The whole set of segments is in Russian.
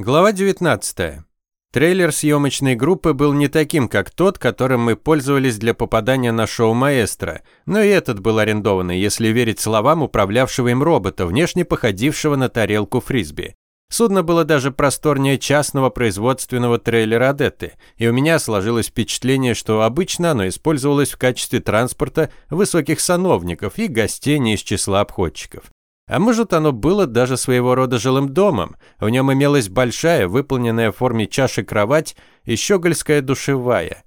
Глава 19. Трейлер съемочной группы был не таким, как тот, которым мы пользовались для попадания на шоу «Маэстро», но и этот был арендованный, если верить словам управлявшего им робота, внешне походившего на тарелку фрисби. Судно было даже просторнее частного производственного трейлера «Адетты», и у меня сложилось впечатление, что обычно оно использовалось в качестве транспорта высоких сановников и гостей не из числа обходчиков. А может, оно было даже своего рода жилым домом. В нем имелась большая, выполненная в форме чаши кровать и щегольская душевая.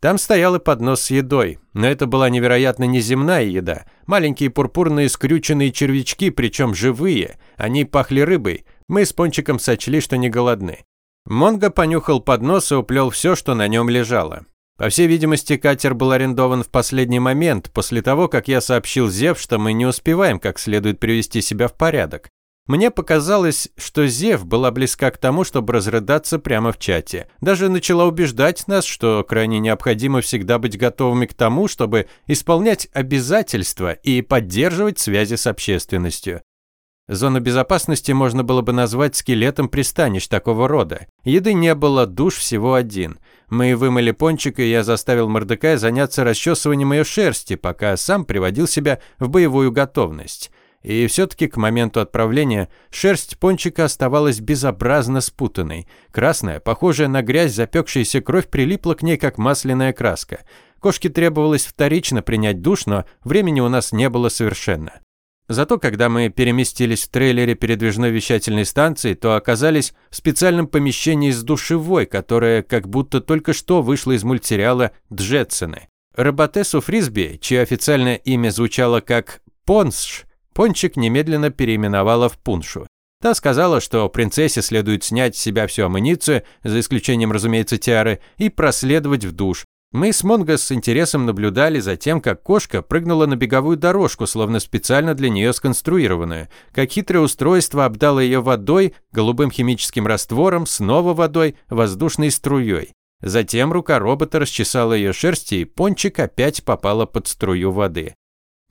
Там стоял и поднос с едой, но это была невероятно неземная еда. Маленькие пурпурные скрюченные червячки, причем живые. Они пахли рыбой. Мы с Пончиком сочли, что не голодны. Монго понюхал поднос и уплел все, что на нем лежало. По всей видимости, катер был арендован в последний момент, после того, как я сообщил Зев, что мы не успеваем как следует привести себя в порядок. Мне показалось, что Зев была близка к тому, чтобы разрыдаться прямо в чате. Даже начала убеждать нас, что крайне необходимо всегда быть готовыми к тому, чтобы исполнять обязательства и поддерживать связи с общественностью. Зону безопасности можно было бы назвать скелетом пристанищ такого рода. Еды не было, душ всего один. Мы вымыли пончик, и я заставил Мордекая заняться расчесыванием ее шерсти, пока сам приводил себя в боевую готовность. И все-таки к моменту отправления шерсть пончика оставалась безобразно спутанной. Красная, похожая на грязь, запекшаяся кровь прилипла к ней, как масляная краска. Кошке требовалось вторично принять душ, но времени у нас не было совершенно. Зато когда мы переместились в трейлере передвижной вещательной станции, то оказались в специальном помещении с душевой, которая как будто только что вышла из мультсериала «Джетсоны». Роботессу Фрисби, чье официальное имя звучало как Понсш, Пончик немедленно переименовала в Пуншу. Та сказала, что принцессе следует снять с себя всю амуницию, за исключением, разумеется, тиары, и проследовать в душ, мы с Монго с интересом наблюдали за тем, как кошка прыгнула на беговую дорожку, словно специально для нее сконструированную, как хитрое устройство обдало ее водой, голубым химическим раствором, снова водой, воздушной струей. Затем рука робота расчесала ее шерсть, и пончик опять попала под струю воды.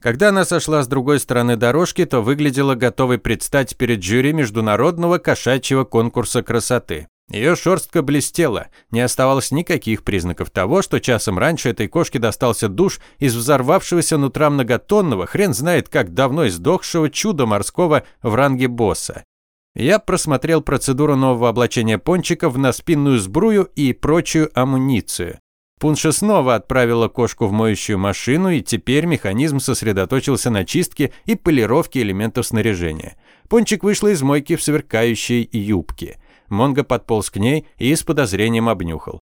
Когда она сошла с другой стороны дорожки, то выглядела готовой предстать перед жюри международного кошачьего конкурса красоты. Ее шерстка блестела, не оставалось никаких признаков того, что часом раньше этой кошке достался душ из взорвавшегося нутра многотонного, хрен знает как давно издохшего чуда морского в ранге босса. Я просмотрел процедуру нового облачения пончиков на спинную сбрую и прочую амуницию. Пунша снова отправила кошку в моющую машину, и теперь механизм сосредоточился на чистке и полировке элементов снаряжения. Пончик вышла из мойки в сверкающей юбке – Монго подполз к ней и с подозрением обнюхал.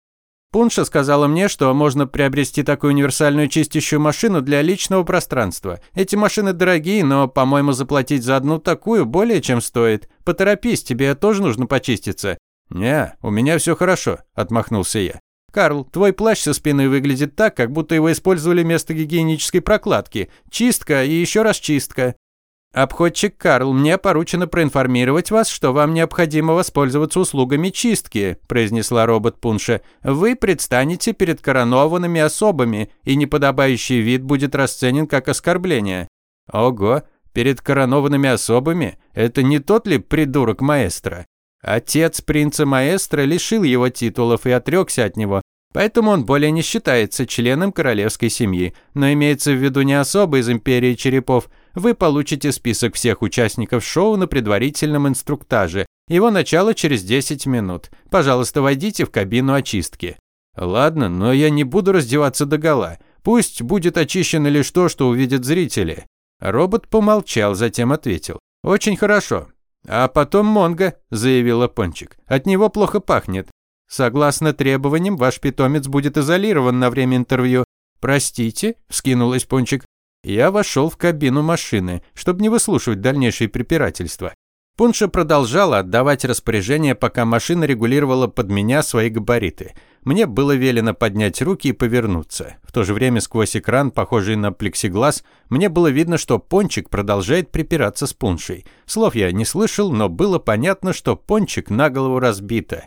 Пунша сказала мне, что можно приобрести такую универсальную чистящую машину для личного пространства. Эти машины дорогие, но, по-моему, заплатить за одну такую более чем стоит. Поторопись, тебе тоже нужно почиститься. «Не, у меня все хорошо», – отмахнулся я. «Карл, твой плащ со спины выглядит так, как будто его использовали вместо гигиенической прокладки. Чистка и еще раз чистка». «Обходчик Карл, мне поручено проинформировать вас, что вам необходимо воспользоваться услугами чистки», произнесла робот Пунша. «Вы предстанете перед коронованными особами, и неподобающий вид будет расценен как оскорбление». «Ого, перед коронованными особами? Это не тот ли придурок маэстро?» Отец принца маэстро лишил его титулов и отрекся от него, Поэтому он более не считается членом королевской семьи, но имеется в виду не особо из империи черепов. Вы получите список всех участников шоу на предварительном инструктаже. Его начало через 10 минут. Пожалуйста, войдите в кабину очистки. Ладно, но я не буду раздеваться догола. Пусть будет очищено лишь то, что увидят зрители. Робот помолчал, затем ответил. Очень хорошо. А потом Монго, заявила Пончик. От него плохо пахнет. Согласно требованиям, ваш питомец будет изолирован на время интервью. Простите, вскинулась Пончик. Я вошел в кабину машины, чтобы не выслушивать дальнейшие препирательства. Пунша продолжала отдавать распоряжения, пока машина регулировала под меня свои габариты. Мне было велено поднять руки и повернуться. В то же время сквозь экран, похожий на плексиглаз, мне было видно, что Пончик продолжает припираться с Пуншей. Слов я не слышал, но было понятно, что Пончик на голову разбита.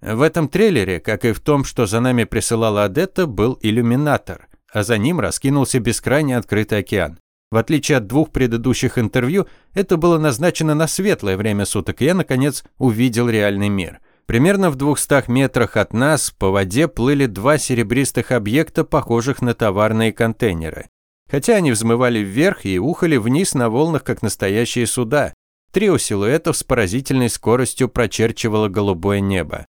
В этом трейлере, как и в том, что за нами присылала Адетта, был иллюминатор, а за ним раскинулся бескрайне открытый океан. В отличие от двух предыдущих интервью, это было назначено на светлое время суток, и я, наконец, увидел реальный мир. Примерно в 200 метрах от нас по воде плыли два серебристых объекта, похожих на товарные контейнеры. Хотя они взмывали вверх и ухали вниз на волнах, как настоящие суда. Трио силуэтов с поразительной скоростью прочерчивало голубое небо.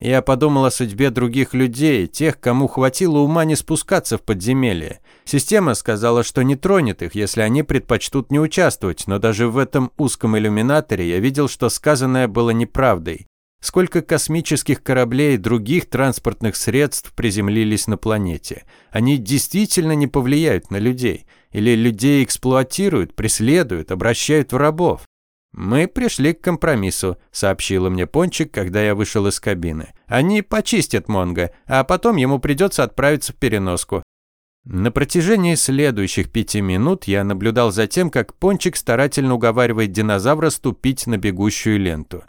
Я подумал о судьбе других людей, тех, кому хватило ума не спускаться в подземелье. Система сказала, что не тронет их, если они предпочтут не участвовать, но даже в этом узком иллюминаторе я видел, что сказанное было неправдой. Сколько космических кораблей и других транспортных средств приземлились на планете. Они действительно не повлияют на людей. Или людей эксплуатируют, преследуют, обращают в рабов. «Мы пришли к компромиссу», – сообщила мне Пончик, когда я вышел из кабины. «Они почистят Монго, а потом ему придется отправиться в переноску». На протяжении следующих пяти минут я наблюдал за тем, как Пончик старательно уговаривает динозавра ступить на бегущую ленту.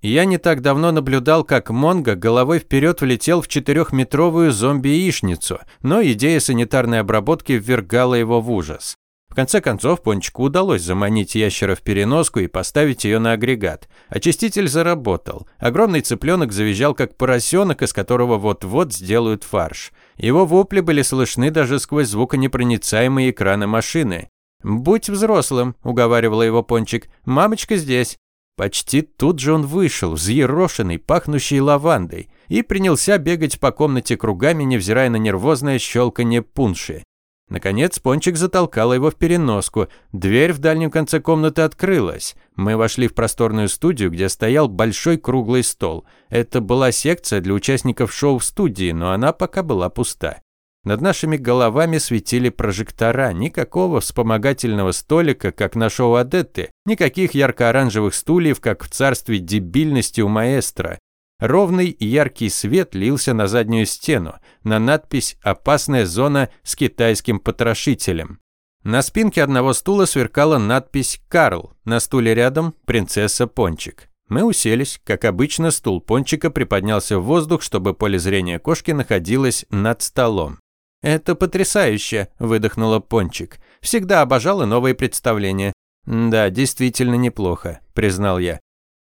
Я не так давно наблюдал, как Монго головой вперед влетел в четырехметровую зомби-яичницу, но идея санитарной обработки ввергала его в ужас. В конце концов, Пончику удалось заманить ящера в переноску и поставить ее на агрегат. Очиститель заработал. Огромный цыпленок завизжал, как поросенок, из которого вот-вот сделают фарш. Его вопли были слышны даже сквозь звуконепроницаемые экраны машины. «Будь взрослым», – уговаривала его Пончик. «Мамочка здесь». Почти тут же он вышел, взъерошенный, пахнущий лавандой, и принялся бегать по комнате кругами, невзирая на нервозное щелканье пунши. Наконец Пончик затолкал его в переноску. Дверь в дальнем конце комнаты открылась. Мы вошли в просторную студию, где стоял большой круглый стол. Это была секция для участников шоу в студии, но она пока была пуста. Над нашими головами светили прожектора, никакого вспомогательного столика, как на шоу Адетты, никаких ярко-оранжевых стульев, как в царстве дебильности у маэстро. Ровный яркий свет лился на заднюю стену, на надпись «Опасная зона с китайским потрошителем». На спинке одного стула сверкала надпись «Карл», на стуле рядом «Принцесса Пончик». Мы уселись, как обычно, стул Пончика приподнялся в воздух, чтобы поле зрения кошки находилось над столом. «Это потрясающе», – выдохнула Пончик. «Всегда обожала новые представления». «Да, действительно неплохо», – признал я.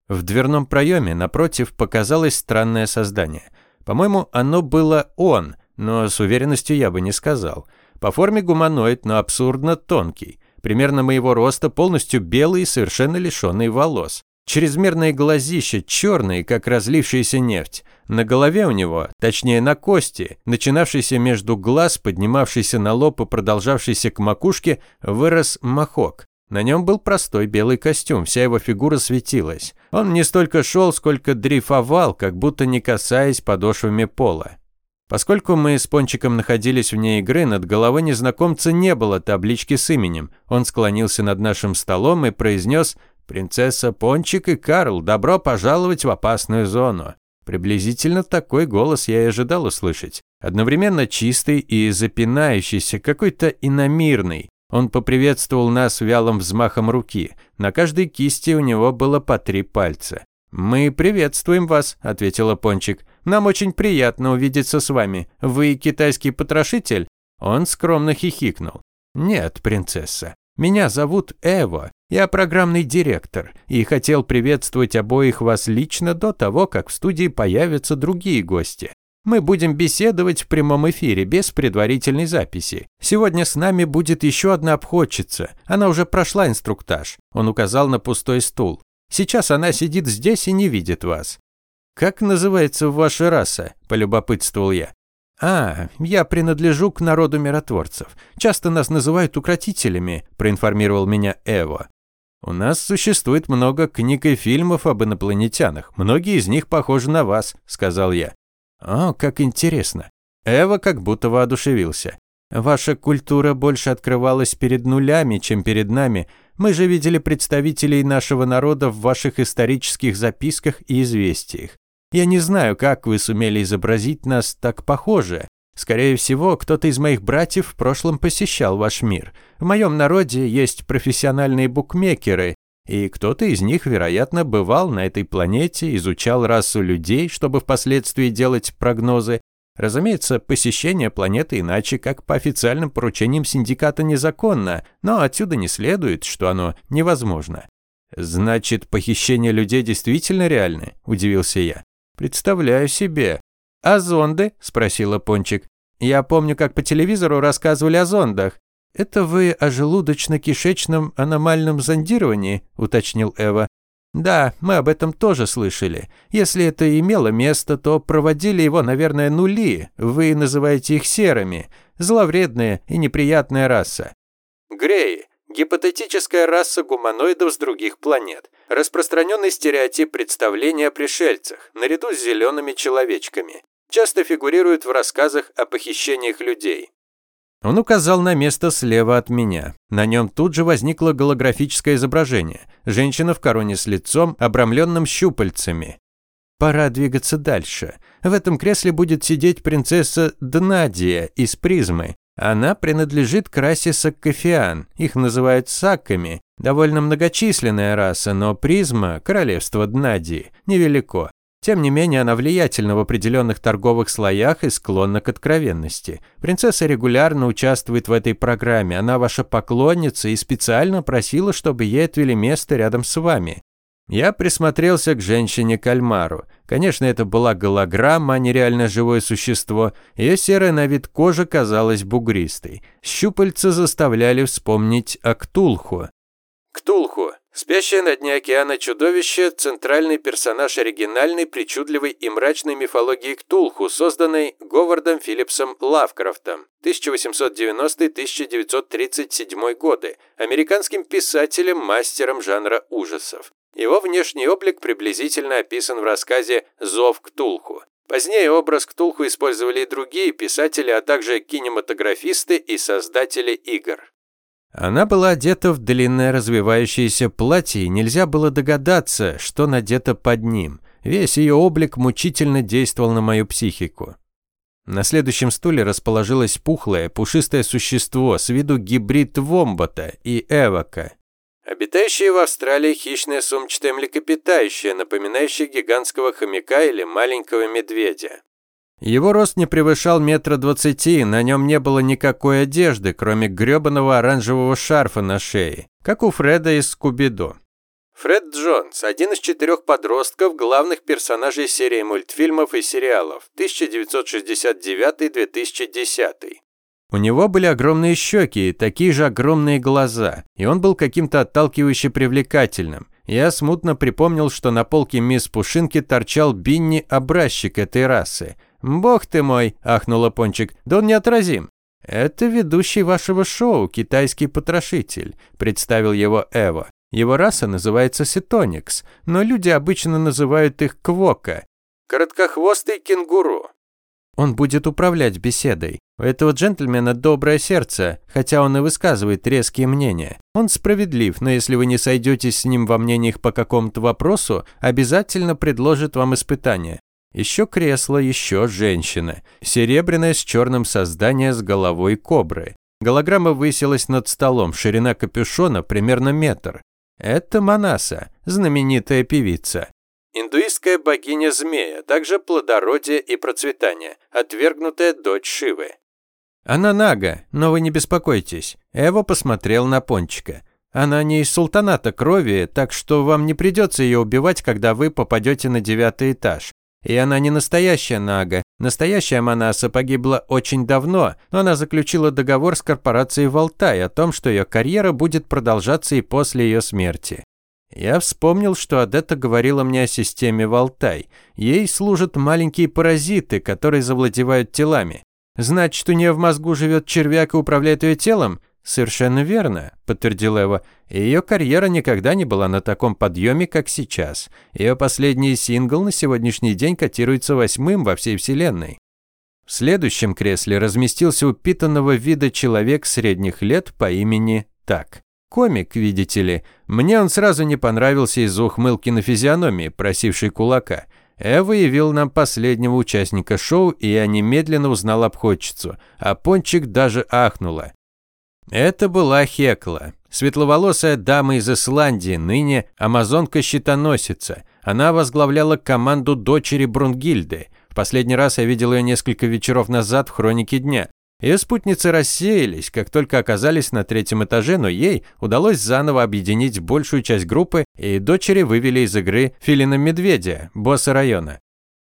В дверном проеме напротив показалось странное создание. По-моему, оно было он, но с уверенностью я бы не сказал. По форме гуманоид, но абсурдно тонкий. Примерно моего роста, полностью белый и совершенно лишенный волос. Чрезмерные глазища, черные, как разлившаяся нефть. На голове у него, точнее на кости, начинавшейся между глаз, поднимавшийся на лоб и продолжавшийся к макушке, вырос махок. На нем был простой белый костюм, вся его фигура светилась. Он не столько шел, сколько дрейфовал, как будто не касаясь подошвами пола. Поскольку мы с Пончиком находились вне игры, над головой незнакомца не было таблички с именем. Он склонился над нашим столом и произнес «Принцесса Пончик и Карл, добро пожаловать в опасную зону». Приблизительно такой голос я и ожидал услышать. Одновременно чистый и запинающийся, какой-то иномирный. Он поприветствовал нас вялым взмахом руки. На каждой кисти у него было по три пальца. «Мы приветствуем вас», – ответила Пончик. «Нам очень приятно увидеться с вами. Вы китайский потрошитель?» Он скромно хихикнул. «Нет, принцесса. Меня зовут Эва. Я программный директор и хотел приветствовать обоих вас лично до того, как в студии появятся другие гости. Мы будем беседовать в прямом эфире без предварительной записи. Сегодня с нами будет еще одна обходчица. Она уже прошла инструктаж. Он указал на пустой стул. Сейчас она сидит здесь и не видит вас. Как называется ваша раса? полюбопытствовал я. «А, я принадлежу к народу миротворцев. Часто нас называют укротителями», – проинформировал меня Эво. «У нас существует много книг и фильмов об инопланетянах. Многие из них похожи на вас», – сказал я. «О, как интересно». Эва как будто воодушевился. «Ваша культура больше открывалась перед нулями, чем перед нами. Мы же видели представителей нашего народа в ваших исторических записках и известиях. Я не знаю, как вы сумели изобразить нас так похоже. Скорее всего, кто-то из моих братьев в прошлом посещал ваш мир. В моем народе есть профессиональные букмекеры, и кто-то из них, вероятно, бывал на этой планете, изучал расу людей, чтобы впоследствии делать прогнозы. Разумеется, посещение планеты иначе, как по официальным поручениям синдиката незаконно, но отсюда не следует, что оно невозможно. «Значит, похищение людей действительно реальны?» – удивился я. «Представляю себе». «А зонды?» – спросила Пончик. «Я помню, как по телевизору рассказывали о зондах». «Это вы о желудочно-кишечном аномальном зондировании?» – уточнил Эва. «Да, мы об этом тоже слышали. Если это имело место, то проводили его, наверное, нули. Вы называете их серыми. Зловредная и неприятная раса». «Греи. Гипотетическая раса гуманоидов с других планет. Распространенный стереотип представления о пришельцах, наряду с зелеными человечками. Часто фигурирует в рассказах о похищениях людей. Он указал на место слева от меня. На нем тут же возникло голографическое изображение. Женщина в короне с лицом, обрамленным щупальцами. Пора двигаться дальше. В этом кресле будет сидеть принцесса Днадия из призмы. Она принадлежит к расе саккофиан, их называют сакками. Довольно многочисленная раса, но призма, королевство Днадии, невелико. Тем не менее, она влиятельна в определенных торговых слоях и склонна к откровенности. Принцесса регулярно участвует в этой программе, она ваша поклонница и специально просила, чтобы ей отвели место рядом с вами. Я присмотрелся к женщине-кальмару. Конечно, это была голограмма, а не реально живое существо. Ее серая на вид кожа казалась бугристой. Щупальца заставляли вспомнить о Ктулху. Ктулху Спящее на дне океана чудовище – центральный персонаж оригинальной, причудливой и мрачной мифологии Ктулху, созданной Говардом Филлипсом Лавкрафтом 1890-1937 годы, американским писателем, мастером жанра ужасов. Его внешний облик приблизительно описан в рассказе «Зов Ктулху». Позднее образ Ктулху использовали и другие писатели, а также кинематографисты и создатели игр. Она была одета в длинное развивающееся платье, и нельзя было догадаться, что надето под ним. Весь ее облик мучительно действовал на мою психику. На следующем стуле расположилось пухлое, пушистое существо с виду гибрид вомбата и эвока. Обитающее в Австралии хищное сумчатое млекопитающее, напоминающее гигантского хомяка или маленького медведя. Его рост не превышал метра двадцати, на нем не было никакой одежды, кроме грёбаного оранжевого шарфа на шее, как у Фреда из Скуби-Ду. Фред Джонс – один из четырех подростков, главных персонажей серии мультфильмов и сериалов 1969-2010. У него были огромные щеки и такие же огромные глаза, и он был каким-то отталкивающе привлекательным. Я смутно припомнил, что на полке мисс Пушинки торчал Бинни-образчик этой расы – «Бог ты мой!» – ахнула Пончик. «Да он неотразим!» «Это ведущий вашего шоу, китайский потрошитель», – представил его Эва. Его раса называется сетоникс, но люди обычно называют их квока. Короткохвостый кенгуру. Он будет управлять беседой. У этого джентльмена доброе сердце, хотя он и высказывает резкие мнения. Он справедлив, но если вы не сойдетесь с ним во мнениях по какому-то вопросу, обязательно предложит вам испытание. Еще кресло, еще женщина. Серебряное с черным создание с головой кобры. Голограмма высилась над столом, ширина капюшона примерно метр. Это Манаса, знаменитая певица. Индуистская богиня змея, также плодородие и процветание, отвергнутая дочь Шивы. Она нага, но вы не беспокойтесь. Эва посмотрел на Пончика. Она не из султаната крови, так что вам не придется ее убивать, когда вы попадете на девятый этаж. И она не настоящая Нага. Настоящая Манаса погибла очень давно, но она заключила договор с корпорацией Волтай о том, что ее карьера будет продолжаться и после ее смерти. Я вспомнил, что Адетта говорила мне о системе Волтай. Ей служат маленькие паразиты, которые завладевают телами. Значит, у нее в мозгу живет червяк и управляет ее телом? «Совершенно верно», – подтвердил Эва. «Ее карьера никогда не была на таком подъеме, как сейчас. Ее последний сингл на сегодняшний день котируется восьмым во всей вселенной». В следующем кресле разместился упитанного вида человек средних лет по имени Так. Комик, видите ли. Мне он сразу не понравился из-за ухмылки на физиономии, просившей кулака. Эва явил нам последнего участника шоу, и я немедленно узнал обходчицу, а Пончик даже ахнула. Это была Хекла, светловолосая дама из Исландии, ныне амазонка-щитоносица. Она возглавляла команду дочери Брунгильды. В последний раз я видел ее несколько вечеров назад в хронике дня. Ее спутницы рассеялись, как только оказались на третьем этаже, но ей удалось заново объединить большую часть группы, и дочери вывели из игры Филина Медведя, босса района.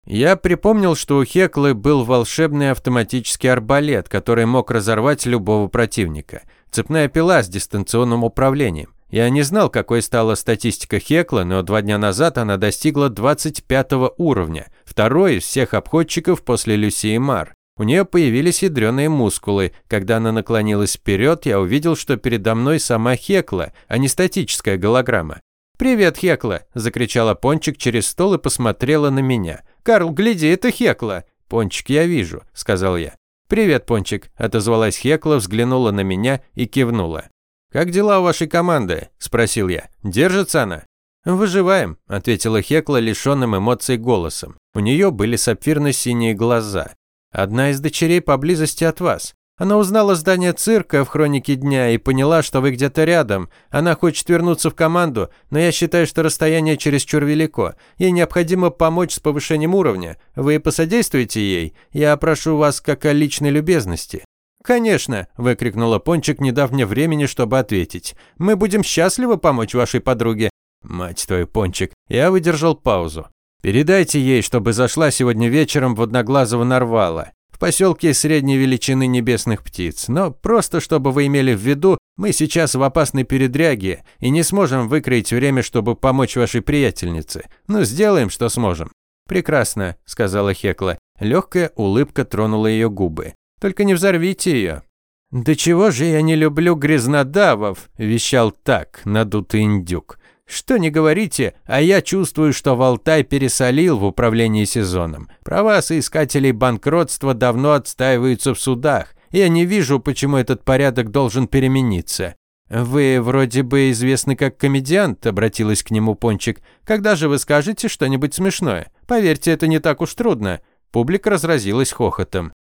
Я припомнил, что у Хеклы был волшебный автоматический арбалет, который мог разорвать любого противника. Цепная пила с дистанционным управлением. Я не знал, какой стала статистика Хекла, но два дня назад она достигла 25 уровня, второй из всех обходчиков после Люси Мар. У нее появились ядреные мускулы. Когда она наклонилась вперед, я увидел, что передо мной сама Хекла, а не статическая голограмма. «Привет, Хекла!» – закричала Пончик через стол и посмотрела на меня. «Карл, гляди, это Хекла!» «Пончик, я вижу», – сказал я. «Привет, Пончик», – отозвалась Хекла, взглянула на меня и кивнула. «Как дела у вашей команды?» – спросил я. «Держится она?» «Выживаем», – ответила Хекла лишенным эмоций голосом. У нее были сапфирно-синие глаза. Одна из дочерей поблизости от вас. Она узнала здание цирка в хронике дня и поняла, что вы где-то рядом. Она хочет вернуться в команду, но я считаю, что расстояние чересчур велико. Ей необходимо помочь с повышением уровня. Вы посодействуете ей? Я прошу вас как о личной любезности». «Конечно!» – выкрикнула Пончик, не дав мне времени, чтобы ответить. «Мы будем счастливы помочь вашей подруге». «Мать твою, Пончик!» Я выдержал паузу. Передайте ей, чтобы зашла сегодня вечером в Одноглазого Нарвала, в поселке средней величины небесных птиц. Но просто чтобы вы имели в виду, мы сейчас в опасной передряге и не сможем выкроить время, чтобы помочь вашей приятельнице. Но сделаем, что сможем». «Прекрасно», – сказала Хекла. Легкая улыбка тронула ее губы. «Только не взорвите ее». «Да чего же я не люблю грязнодавов?» – вещал так, надутый индюк. Что не говорите, а я чувствую, что Волтай пересолил в управлении сезоном. Права соискателей банкротства давно отстаиваются в судах. Я не вижу, почему этот порядок должен перемениться. «Вы вроде бы известны как комедиант», – обратилась к нему Пончик. «Когда же вы скажете что-нибудь смешное? Поверьте, это не так уж трудно». Публика разразилась хохотом.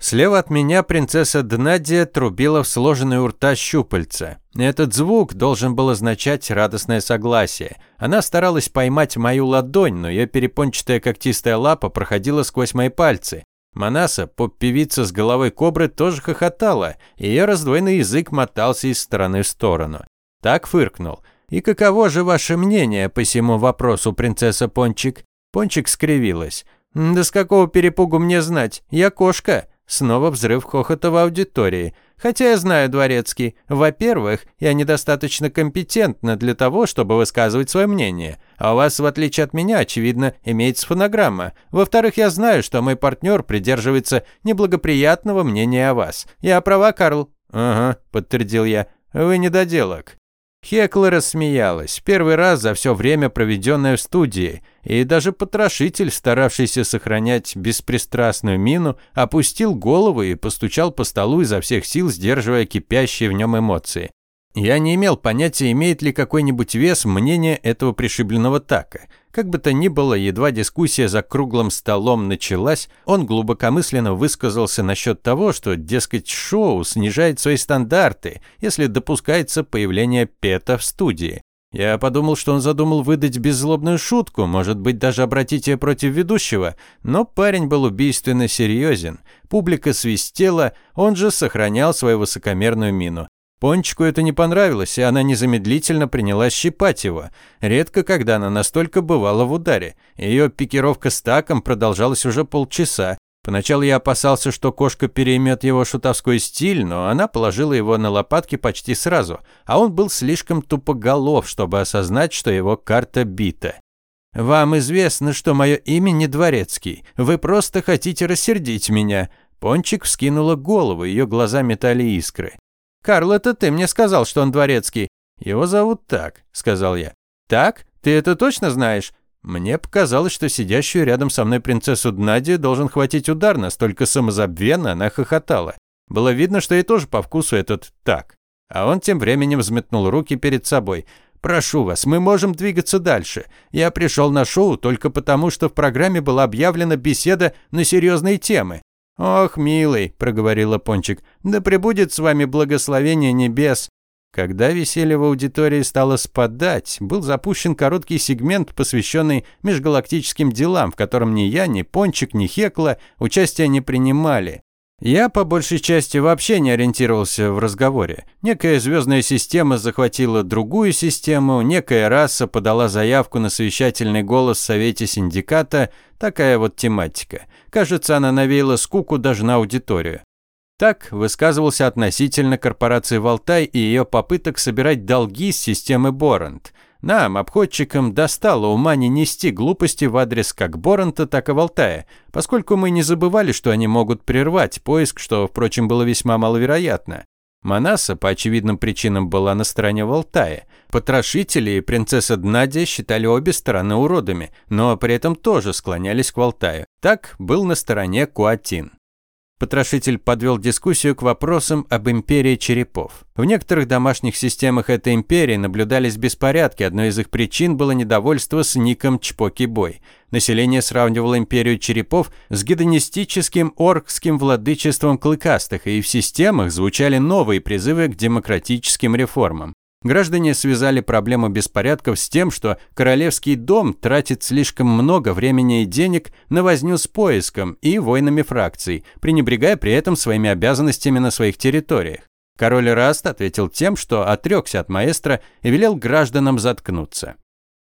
Слева от меня принцесса Днадия трубила в сложенные у рта щупальца. Этот звук должен был означать радостное согласие. Она старалась поймать мою ладонь, но ее перепончатая когтистая лапа проходила сквозь мои пальцы. Манаса, поп-певица с головой кобры, тоже хохотала, и ее раздвоенный язык мотался из стороны в сторону. Так фыркнул. «И каково же ваше мнение по всему вопросу, принцесса Пончик?» Пончик скривилась. «Да с какого перепугу мне знать? Я кошка. Снова взрыв хохота в аудитории. Хотя я знаю, Дворецкий, во-первых, я недостаточно компетентна для того, чтобы высказывать свое мнение. А у вас, в отличие от меня, очевидно, имеется фонограмма. Во-вторых, я знаю, что мой партнер придерживается неблагоприятного мнения о вас. Я права, Карл? Ага, подтвердил я. Вы недоделок. Хекла рассмеялась, первый раз за все время, проведенное в студии, и даже потрошитель, старавшийся сохранять беспристрастную мину, опустил голову и постучал по столу изо всех сил, сдерживая кипящие в нем эмоции. Я не имел понятия, имеет ли какой-нибудь вес мнение этого пришибленного така. Как бы то ни было, едва дискуссия за круглым столом началась, он глубокомысленно высказался насчет того, что, дескать, шоу снижает свои стандарты, если допускается появление Пета в студии. Я подумал, что он задумал выдать беззлобную шутку, может быть, даже обратить ее против ведущего, но парень был убийственно серьезен. Публика свистела, он же сохранял свою высокомерную мину. Пончику это не понравилось, и она незамедлительно принялась щипать его. Редко когда она настолько бывала в ударе. Ее пикировка с таком продолжалась уже полчаса. Поначалу я опасался, что кошка переймет его шутовской стиль, но она положила его на лопатки почти сразу, а он был слишком тупоголов, чтобы осознать, что его карта бита. «Вам известно, что мое имя не Дворецкий. Вы просто хотите рассердить меня». Пончик вскинула голову, ее глаза метали искры. «Карл, это ты мне сказал, что он дворецкий». «Его зовут так», — сказал я. «Так? Ты это точно знаешь?» Мне показалось, что сидящую рядом со мной принцессу Днади должен хватить удар, настолько самозабвенно она хохотала. Было видно, что ей тоже по вкусу этот «так». А он тем временем взметнул руки перед собой. «Прошу вас, мы можем двигаться дальше. Я пришел на шоу только потому, что в программе была объявлена беседа на серьезные темы. «Ох, милый», – проговорила Пончик, – «да пребудет с вами благословение небес». Когда веселье в аудитории стало спадать, был запущен короткий сегмент, посвященный межгалактическим делам, в котором ни я, ни Пончик, ни Хекла участия не принимали. Я по большей части вообще не ориентировался в разговоре. Некая звездная система захватила другую систему, некая раса подала заявку на совещательный голос в Совете Синдиката, такая вот тематика. Кажется, она навеяла скуку даже на аудиторию. Так высказывался относительно корпорации «Валтай» и ее попыток собирать долги с системы Борант. Нам, обходчикам, достало ума не нести глупости в адрес как Боранта, так и Валтая, поскольку мы не забывали, что они могут прервать поиск, что, впрочем, было весьма маловероятно. Манаса по очевидным причинам была на стороне Валтая. Потрошители и принцесса Днадия считали обе стороны уродами, но при этом тоже склонялись к Валтаю. Так был на стороне Куатин. Потрошитель подвел дискуссию к вопросам об империи черепов. В некоторых домашних системах этой империи наблюдались беспорядки, одной из их причин было недовольство с ником Чпоки-бой. Население сравнивало империю черепов с гедонистическим оркским владычеством клыкастых, и в системах звучали новые призывы к демократическим реформам. Граждане связали проблему беспорядков с тем, что королевский дом тратит слишком много времени и денег на возню с поиском и войнами фракций, пренебрегая при этом своими обязанностями на своих территориях. Король Раст ответил тем, что отрекся от маэстро и велел гражданам заткнуться.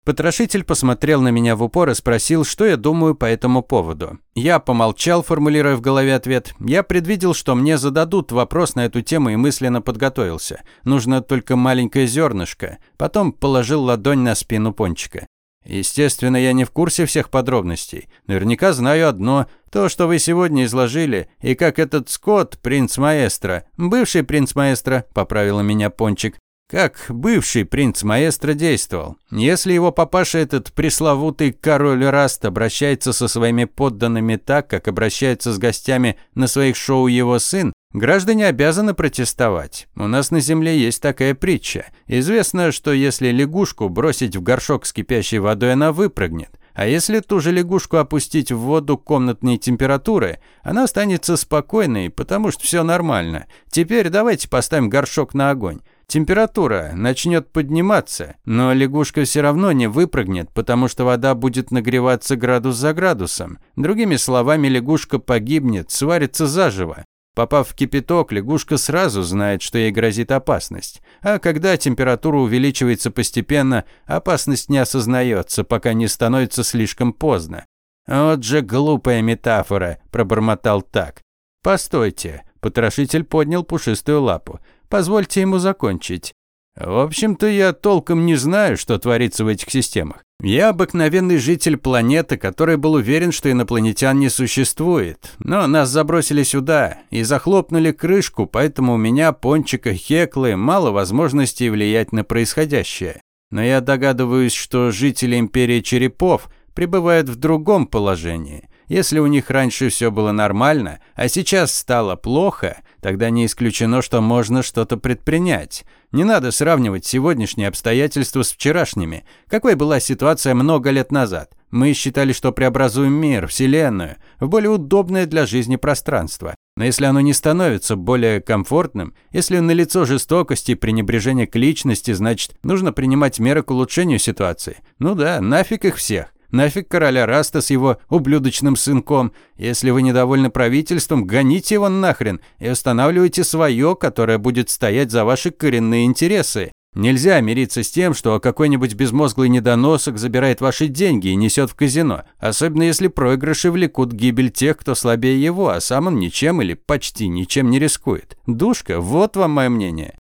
Потрошитель посмотрел на меня в упор и спросил, что я думаю по этому поводу. Я помолчал, формулируя в голове ответ. Я предвидел, что мне зададут вопрос на эту тему и мысленно подготовился. Нужно только маленькое зернышко. Потом положил ладонь на спину пончика. Естественно, я не в курсе всех подробностей. Наверняка знаю одно. То, что вы сегодня изложили, и как этот Скотт, принц маэстро, бывший принц маэстро, поправила меня Пончик, как бывший принц маэстро действовал? Если его папаша, этот пресловутый король Раст, обращается со своими подданными так, как обращается с гостями на своих шоу его сын, граждане обязаны протестовать. У нас на земле есть такая притча. Известно, что если лягушку бросить в горшок с кипящей водой, она выпрыгнет. А если ту же лягушку опустить в воду комнатной температуры, она останется спокойной, потому что все нормально. Теперь давайте поставим горшок на огонь. Температура начнет подниматься, но лягушка все равно не выпрыгнет, потому что вода будет нагреваться градус за градусом. Другими словами, лягушка погибнет, сварится заживо. Попав в кипяток, лягушка сразу знает, что ей грозит опасность. А когда температура увеличивается постепенно, опасность не осознается, пока не становится слишком поздно. «Вот же глупая метафора», – пробормотал так. «Постойте». Потрошитель поднял пушистую лапу. Позвольте ему закончить. В общем-то, я толком не знаю, что творится в этих системах. Я обыкновенный житель планеты, который был уверен, что инопланетян не существует. Но нас забросили сюда и захлопнули крышку, поэтому у меня, Пончика, Хеклы, мало возможностей влиять на происходящее. Но я догадываюсь, что жители Империи Черепов пребывают в другом положении. Если у них раньше все было нормально, а сейчас стало плохо, тогда не исключено, что можно что-то предпринять. Не надо сравнивать сегодняшние обстоятельства с вчерашними. Какой была ситуация много лет назад? Мы считали, что преобразуем мир, Вселенную, в более удобное для жизни пространство. Но если оно не становится более комфортным, если налицо жестокости и пренебрежение к личности, значит, нужно принимать меры к улучшению ситуации. Ну да, нафиг их всех. Нафиг короля Раста с его ублюдочным сынком. Если вы недовольны правительством, гоните его нахрен и устанавливайте свое, которое будет стоять за ваши коренные интересы. Нельзя мириться с тем, что какой-нибудь безмозглый недоносок забирает ваши деньги и несет в казино, особенно если проигрыши влекут гибель тех, кто слабее его, а сам он ничем или почти ничем не рискует. Душка, вот вам мое мнение.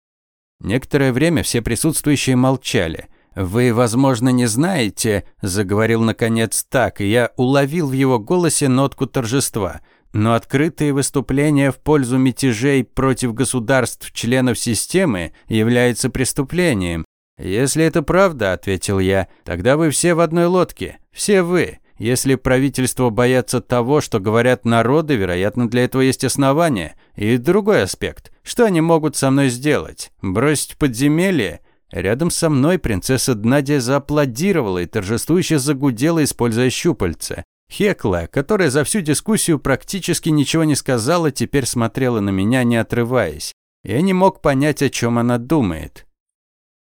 Некоторое время все присутствующие молчали – «Вы, возможно, не знаете», – заговорил наконец так, и я уловил в его голосе нотку торжества. «Но открытые выступления в пользу мятежей против государств членов системы являются преступлением. Если это правда, – ответил я, – тогда вы все в одной лодке. Все вы. Если правительство боятся того, что говорят народы, вероятно, для этого есть основания. И другой аспект. Что они могут со мной сделать? Бросить подземелье? Рядом со мной принцесса Днадия зааплодировала и торжествующе загудела, используя щупальца. Хекла, которая за всю дискуссию практически ничего не сказала, теперь смотрела на меня, не отрываясь. Я не мог понять, о чем она думает.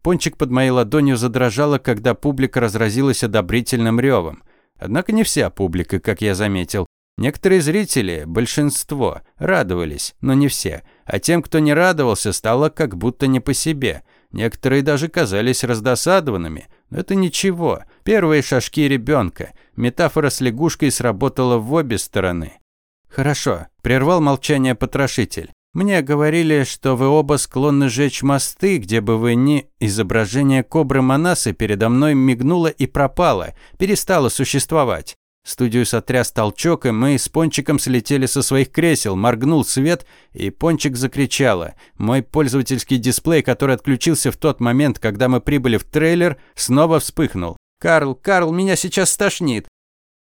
Пончик под моей ладонью задрожала, когда публика разразилась одобрительным ревом. Однако не вся публика, как я заметил. Некоторые зрители, большинство, радовались, но не все. А тем, кто не радовался, стало как будто не по себе. Некоторые даже казались раздосадованными. Но это ничего. Первые шажки ребенка. Метафора с лягушкой сработала в обе стороны. «Хорошо», – прервал молчание потрошитель. «Мне говорили, что вы оба склонны жечь мосты, где бы вы ни...» Изображение кобры Манасы передо мной мигнуло и пропало, перестало существовать. Студию сотряс толчок, и мы с Пончиком слетели со своих кресел, моргнул свет, и Пончик закричала. Мой пользовательский дисплей, который отключился в тот момент, когда мы прибыли в трейлер, снова вспыхнул. «Карл, Карл, меня сейчас стошнит!»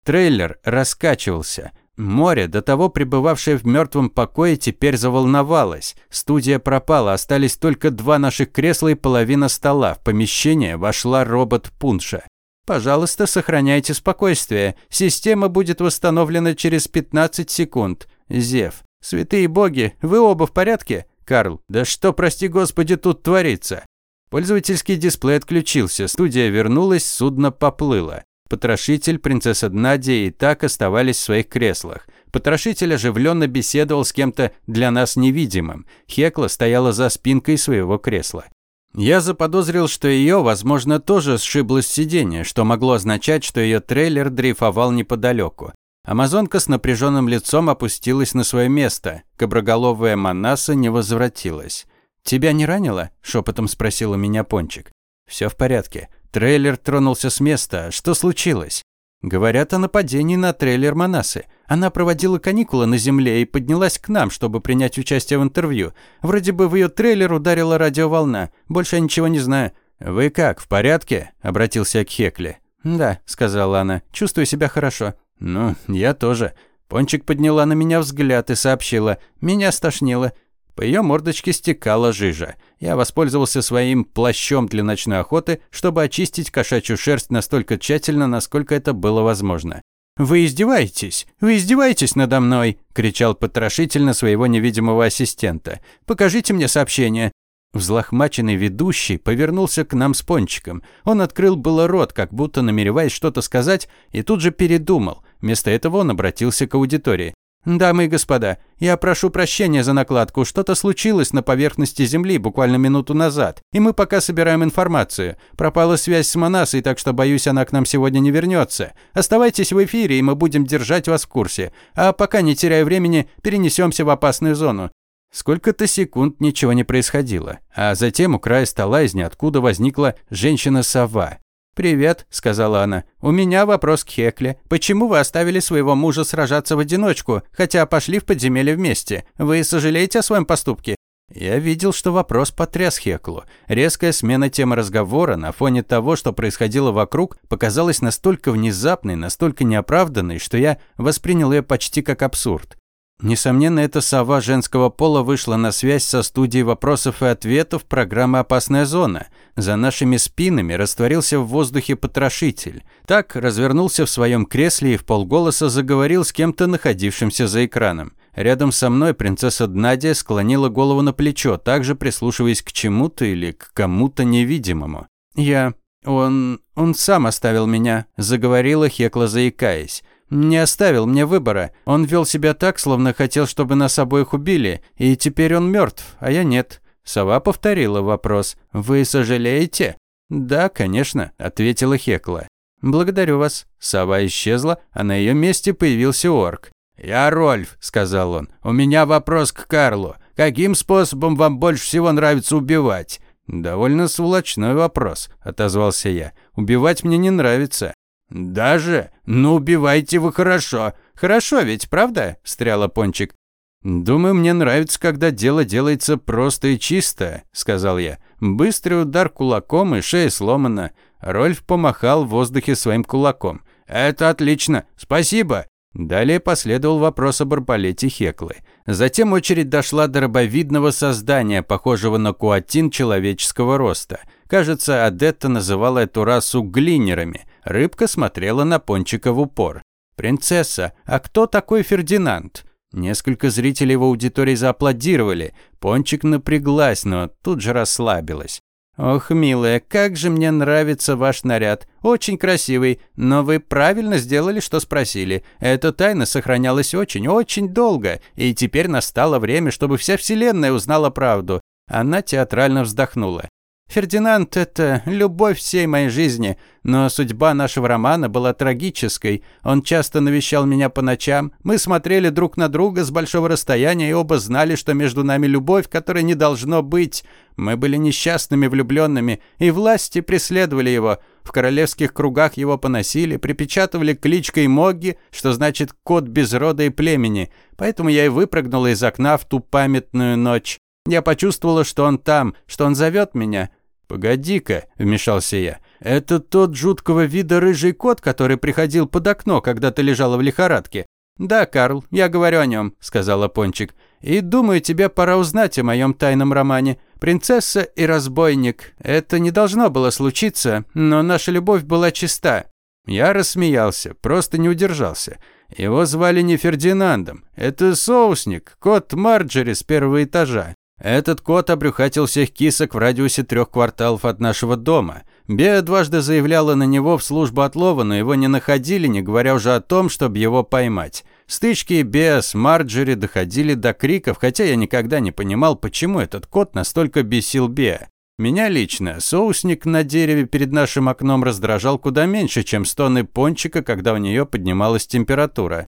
Трейлер раскачивался. Море, до того пребывавшее в мертвом покое, теперь заволновалось. Студия пропала, остались только два наших кресла и половина стола. В помещение вошла робот Пунша. Пожалуйста, сохраняйте спокойствие. Система будет восстановлена через 15 секунд. Зев. Святые боги, вы оба в порядке? Карл. Да что, прости господи, тут творится? Пользовательский дисплей отключился, студия вернулась, судно поплыло. Потрошитель, принцесса Надя и так оставались в своих креслах. Потрошитель оживленно беседовал с кем-то для нас невидимым. Хекла стояла за спинкой своего кресла. Я заподозрил, что ее, возможно, тоже сшибло с сиденья, что могло означать, что ее трейлер дрейфовал неподалеку. Амазонка с напряженным лицом опустилась на свое место. Коброголовая Манаса не возвратилась. «Тебя не ранило?» – шепотом спросила меня Пончик. «Все в порядке. Трейлер тронулся с места. Что случилось?» Говорят о нападении на трейлер Манасы. Она проводила каникулы на земле и поднялась к нам, чтобы принять участие в интервью. Вроде бы в ее трейлер ударила радиоволна. Больше я ничего не знаю. «Вы как, в порядке?» – обратился к Хекле. «Да», – сказала она, – «чувствую себя хорошо». «Ну, я тоже». Пончик подняла на меня взгляд и сообщила. «Меня стошнило». По ее мордочке стекала жижа. Я воспользовался своим плащом для ночной охоты, чтобы очистить кошачью шерсть настолько тщательно, насколько это было возможно. «Вы издеваетесь? Вы издеваетесь надо мной?» – кричал потрошительно своего невидимого ассистента. «Покажите мне сообщение». Взлохмаченный ведущий повернулся к нам с пончиком. Он открыл было рот, как будто намереваясь что-то сказать, и тут же передумал. Вместо этого он обратился к аудитории. «Дамы и господа, я прошу прощения за накладку. Что-то случилось на поверхности Земли буквально минуту назад, и мы пока собираем информацию. Пропала связь с Манасой, так что, боюсь, она к нам сегодня не вернется. Оставайтесь в эфире, и мы будем держать вас в курсе. А пока, не теряя времени, перенесемся в опасную зону». Сколько-то секунд ничего не происходило, а затем у края стола из ниоткуда возникла женщина-сова. «Привет», – сказала она. «У меня вопрос к Хекле. Почему вы оставили своего мужа сражаться в одиночку, хотя пошли в подземелье вместе? Вы сожалеете о своем поступке?» Я видел, что вопрос потряс Хеклу. Резкая смена темы разговора на фоне того, что происходило вокруг, показалась настолько внезапной, настолько неоправданной, что я воспринял ее почти как абсурд. Несомненно, эта сова женского пола вышла на связь со студией вопросов и ответов программы «Опасная зона». За нашими спинами растворился в воздухе потрошитель. Так развернулся в своем кресле и в полголоса заговорил с кем-то, находившимся за экраном. Рядом со мной принцесса Днадия склонила голову на плечо, также прислушиваясь к чему-то или к кому-то невидимому. «Я... он... он сам оставил меня», – заговорила Хекла, заикаясь. Не оставил мне выбора. Он вел себя так, словно хотел, чтобы нас обоих убили, и теперь он мертв, а я нет. Сова повторила вопрос. «Вы сожалеете?» «Да, конечно», – ответила Хекла. «Благодарю вас». Сова исчезла, а на ее месте появился орк. «Я Рольф», – сказал он. «У меня вопрос к Карлу. Каким способом вам больше всего нравится убивать?» «Довольно сволочной вопрос», – отозвался я. «Убивать мне не нравится». «Даже? Ну, убивайте вы хорошо. Хорошо ведь, правда?» – встряла Пончик. «Думаю, мне нравится, когда дело делается просто и чисто», – сказал я. Быстрый удар кулаком, и шея сломана. Рольф помахал в воздухе своим кулаком. «Это отлично. Спасибо». Далее последовал вопрос об арбалете Хеклы. Затем очередь дошла до рабовидного создания, похожего на куатин человеческого роста. Кажется, Адетта называла эту расу глинерами. Рыбка смотрела на Пончика в упор. «Принцесса, а кто такой Фердинанд?» Несколько зрителей в аудитории зааплодировали. Пончик напряглась, но тут же расслабилась. «Ох, милая, как же мне нравится ваш наряд. Очень красивый, но вы правильно сделали, что спросили. Эта тайна сохранялась очень-очень долго, и теперь настало время, чтобы вся вселенная узнала правду». Она театрально вздохнула. Фердинанд – это любовь всей моей жизни, но судьба нашего романа была трагической. Он часто навещал меня по ночам, мы смотрели друг на друга с большого расстояния и оба знали, что между нами любовь, которой не должно быть. Мы были несчастными влюбленными, и власти преследовали его. В королевских кругах его поносили, припечатывали кличкой Могги, что значит «кот без рода и племени». Поэтому я и выпрыгнула из окна в ту памятную ночь. Я почувствовала, что он там, что он зовет меня. «Погоди-ка», – вмешался я. «Это тот жуткого вида рыжий кот, который приходил под окно, когда ты лежала в лихорадке?» «Да, Карл, я говорю о нем», – сказала Пончик. «И думаю, тебе пора узнать о моем тайном романе. Принцесса и разбойник. Это не должно было случиться, но наша любовь была чиста». Я рассмеялся, просто не удержался. Его звали не Фердинандом. Это соусник, кот Марджери с первого этажа. Этот кот обрюхатил всех кисок в радиусе трех кварталов от нашего дома. Беа дважды заявляла на него в службу отлова, но его не находили, не говоря уже о том, чтобы его поймать. Стычки Беа с Марджери доходили до криков, хотя я никогда не понимал, почему этот кот настолько бесил Беа. Меня лично соусник на дереве перед нашим окном раздражал куда меньше, чем стоны Пончика, когда у нее поднималась температура.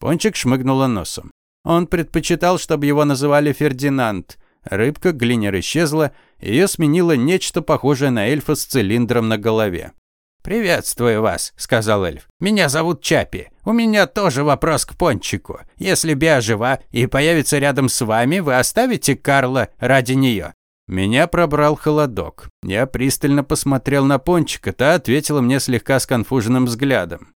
Пончик шмыгнула носом. Он предпочитал, чтобы его называли Фердинанд. Рыбка глинер исчезла, ее сменило нечто похожее на эльфа с цилиндром на голове. «Приветствую вас», – сказал эльф. «Меня зовут Чапи. У меня тоже вопрос к Пончику. Если Беа жива и появится рядом с вами, вы оставите Карла ради нее?» Меня пробрал холодок. Я пристально посмотрел на Пончика, та ответила мне слегка сконфуженным взглядом.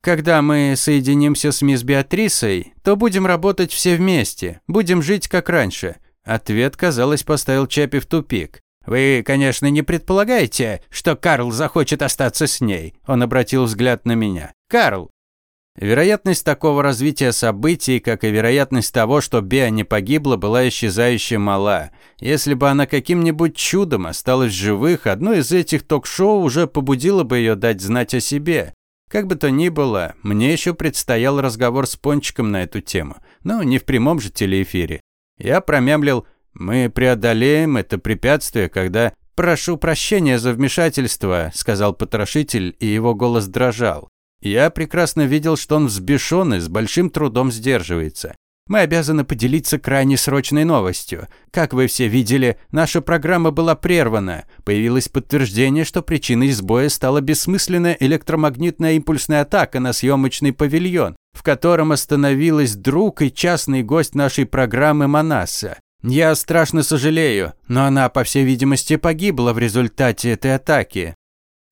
«Когда мы соединимся с мисс Беатрисой, то будем работать все вместе, будем жить как раньше. Ответ, казалось, поставил Чапи в тупик. «Вы, конечно, не предполагаете, что Карл захочет остаться с ней?» Он обратил взгляд на меня. «Карл!» Вероятность такого развития событий, как и вероятность того, что Беа не погибла, была исчезающе мала. Если бы она каким-нибудь чудом осталась живых, одно из этих ток-шоу уже побудило бы ее дать знать о себе. Как бы то ни было, мне еще предстоял разговор с Пончиком на эту тему, но не в прямом же телеэфире. Я промямлил «Мы преодолеем это препятствие, когда...» «Прошу прощения за вмешательство», – сказал потрошитель, и его голос дрожал. Я прекрасно видел, что он взбешен и с большим трудом сдерживается. Мы обязаны поделиться крайне срочной новостью. Как вы все видели, наша программа была прервана. Появилось подтверждение, что причиной сбоя стала бессмысленная электромагнитная импульсная атака на съемочный павильон, в котором остановилась друг и частный гость нашей программы Манаса. Я страшно сожалею, но она, по всей видимости, погибла в результате этой атаки.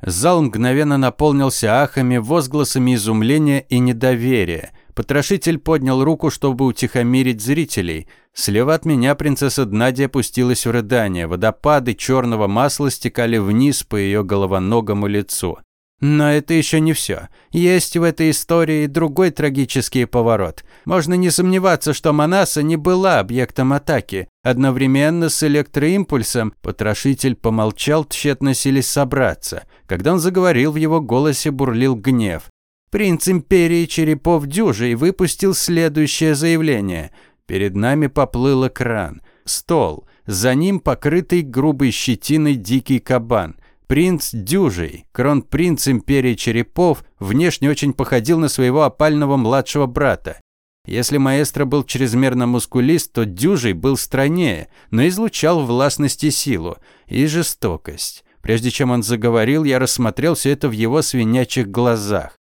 Зал мгновенно наполнился ахами, возгласами изумления и недоверия – Потрошитель поднял руку, чтобы утихомирить зрителей. Слева от меня принцесса Днадия опустилась в рыдание. Водопады черного масла стекали вниз по ее головоногому лицу. Но это еще не все. Есть в этой истории другой трагический поворот. Можно не сомневаться, что Манаса не была объектом атаки. Одновременно с электроимпульсом потрошитель помолчал, тщетно сились собраться. Когда он заговорил, в его голосе бурлил гнев. Принц империи черепов дюжей выпустил следующее заявление. Перед нами поплыл экран. Стол. За ним покрытый грубой щетиной дикий кабан. Принц Дюжий, кронпринц империи черепов, внешне очень походил на своего опального младшего брата. Если маэстро был чрезмерно мускулист, то Дюжий был стройнее, но излучал властность и силу, и жестокость. Прежде чем он заговорил, я рассмотрел все это в его свинячих глазах.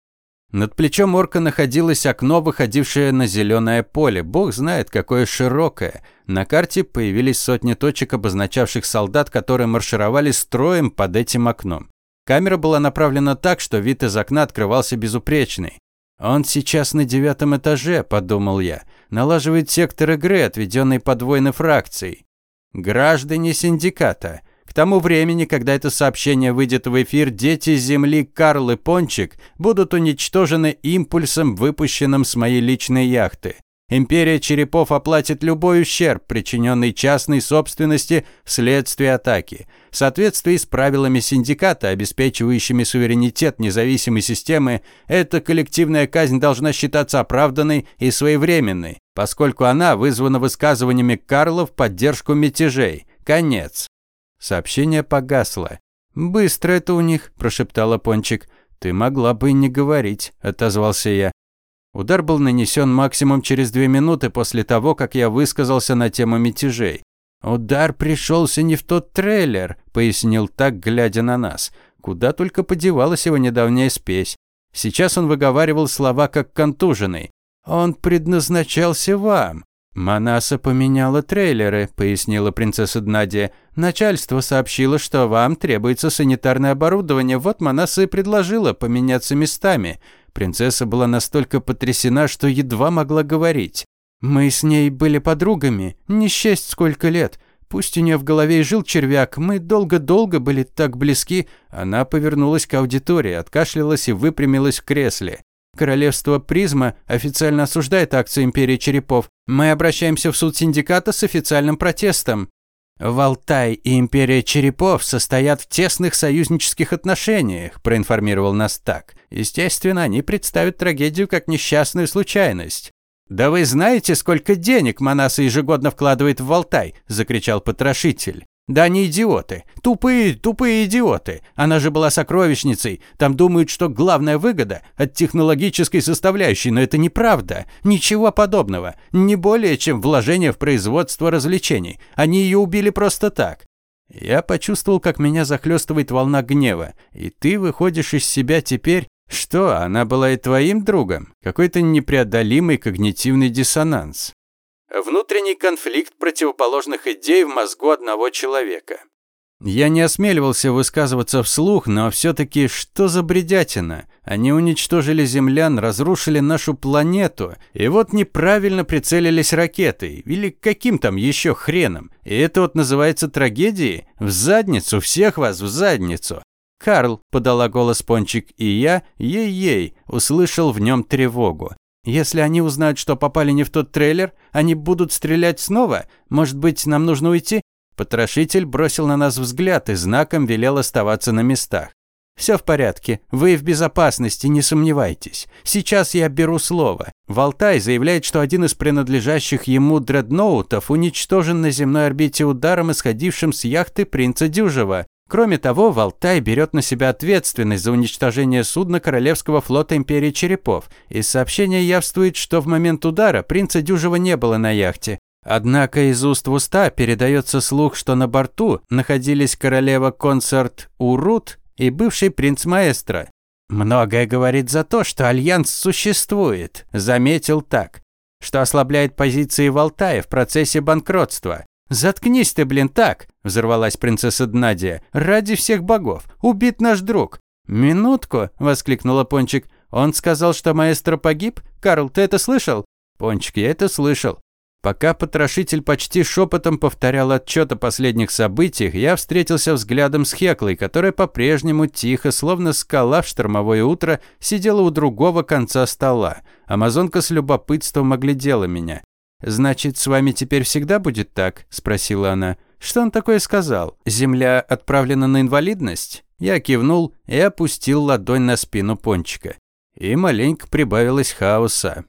Над плечом орка находилось окно, выходившее на зеленое поле. Бог знает, какое широкое. На карте появились сотни точек, обозначавших солдат, которые маршировали строем под этим окном. Камера была направлена так, что вид из окна открывался безупречный. «Он сейчас на девятом этаже», – подумал я. «Налаживает сектор игры, отведенный подвойной фракцией». «Граждане синдиката, тому времени, когда это сообщение выйдет в эфир, дети Земли Карл и Пончик будут уничтожены импульсом, выпущенным с моей личной яхты. Империя черепов оплатит любой ущерб, причиненный частной собственности вследствие атаки. В соответствии с правилами синдиката, обеспечивающими суверенитет независимой системы, эта коллективная казнь должна считаться оправданной и своевременной, поскольку она вызвана высказываниями Карла в поддержку мятежей. Конец. Сообщение погасло. «Быстро это у них», – прошептала Пончик. «Ты могла бы и не говорить», – отозвался я. Удар был нанесен максимум через две минуты после того, как я высказался на тему мятежей. «Удар пришелся не в тот трейлер», – пояснил так, глядя на нас. Куда только подевалась его недавняя спесь. Сейчас он выговаривал слова как контуженный. «Он предназначался вам. «Манаса поменяла трейлеры», – пояснила принцесса Днадия. «Начальство сообщило, что вам требуется санитарное оборудование, вот Манаса и предложила поменяться местами». Принцесса была настолько потрясена, что едва могла говорить. «Мы с ней были подругами, не счесть сколько лет. Пусть у нее в голове и жил червяк, мы долго-долго были так близки». Она повернулась к аудитории, откашлялась и выпрямилась в кресле. Королевство Призма официально осуждает акцию Империи Черепов. Мы обращаемся в суд синдиката с официальным протестом. «Валтай и Империя Черепов состоят в тесных союзнических отношениях», – проинформировал нас так. «Естественно, они представят трагедию как несчастную случайность». «Да вы знаете, сколько денег Манаса ежегодно вкладывает в Валтай?» – закричал потрошитель. Да они идиоты. Тупые, тупые идиоты. Она же была сокровищницей. Там думают, что главная выгода от технологической составляющей, но это неправда. Ничего подобного. Не более, чем вложение в производство развлечений. Они ее убили просто так. Я почувствовал, как меня захлестывает волна гнева. И ты выходишь из себя теперь... Что, она была и твоим другом? Какой-то непреодолимый когнитивный диссонанс. Внутренний конфликт противоположных идей в мозгу одного человека. Я не осмеливался высказываться вслух, но все-таки что за бредятина? Они уничтожили землян, разрушили нашу планету, и вот неправильно прицелились ракетой, или каким там еще хреном. И это вот называется трагедией? В задницу, всех вас в задницу. «Карл», – подала голос Пончик, и я, ей-ей, услышал в нем тревогу. Если они узнают, что попали не в тот трейлер, они будут стрелять снова? Может быть, нам нужно уйти?» Потрошитель бросил на нас взгляд и знаком велел оставаться на местах. «Все в порядке. Вы в безопасности, не сомневайтесь. Сейчас я беру слово. Валтай заявляет, что один из принадлежащих ему дредноутов уничтожен на земной орбите ударом, исходившим с яхты принца Дюжева. Кроме того, Валтай берет на себя ответственность за уничтожение судна Королевского флота Империи Черепов. Из сообщения явствует, что в момент удара принца Дюжева не было на яхте. Однако из уст в уста передается слух, что на борту находились королева консорт Урут и бывший принц Маэстро. «Многое говорит за то, что Альянс существует», – заметил Так, что ослабляет позиции Валтая в процессе банкротства. «Заткнись ты, блин, Так!» – взорвалась принцесса Донадия. «Ради всех богов! Убит наш друг!» «Минутку!» – воскликнула Пончик. «Он сказал, что маэстро погиб? Карл, ты это слышал?» «Пончик, я это слышал. Пока потрошитель почти шепотом повторял отчет о последних событиях, я встретился взглядом с Хеклой, которая по-прежнему тихо, словно скала в штормовое утро, сидела у другого конца стола. Амазонка с любопытством оглядела меня. «Значит, с вами теперь всегда будет так?» – спросила она. «Что он такое сказал? Земля отправлена на инвалидность?» Я кивнул и опустил ладонь на спину пончика. И маленько прибавилось хаоса.